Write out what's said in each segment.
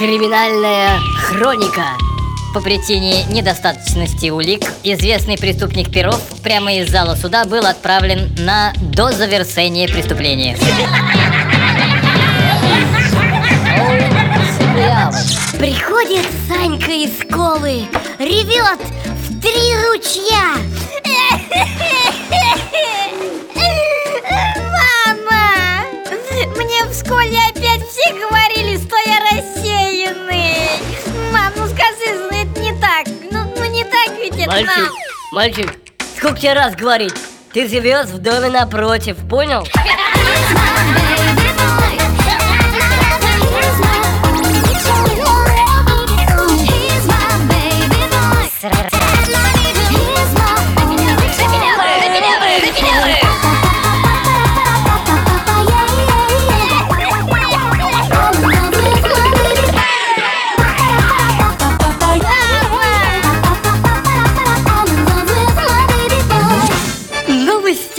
Криминальная хроника. По причине недостаточности улик известный преступник Перов прямо из зала суда был отправлен на дозавершение преступления. Приходит Санька из школы, ревет в три ручья. Мама! Мне в школе Мальчик, мальчик, сколько тебе раз говорить? Ты живешь в доме напротив, понял?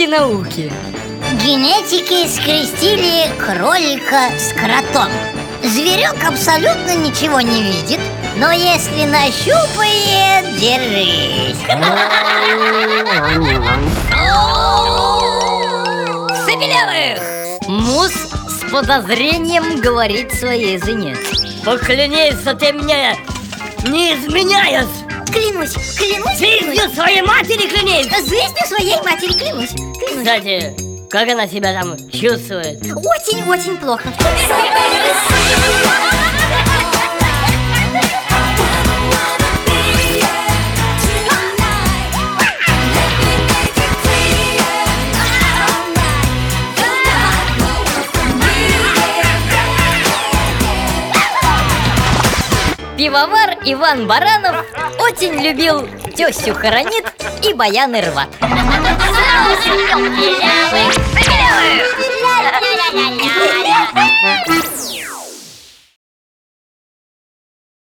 Новости науки. Генетики скрестили кролика с кротом. Зверек абсолютно ничего не видит, но если нащупает, держись. Сапелевых! Мус с подозрением говорит своей жене. Поклянись, что ты мне не изменяешь! Клянусь, клянусь, Жизнью своей матери клянись! Жизнью своей матери клянусь, клянусь. Кстати, как она себя там чувствует? Очень-очень плохо. Пивовар Иван Баранов очень любил тещу хоронит и баяны рват. Ля-ля-ля-ля-ля.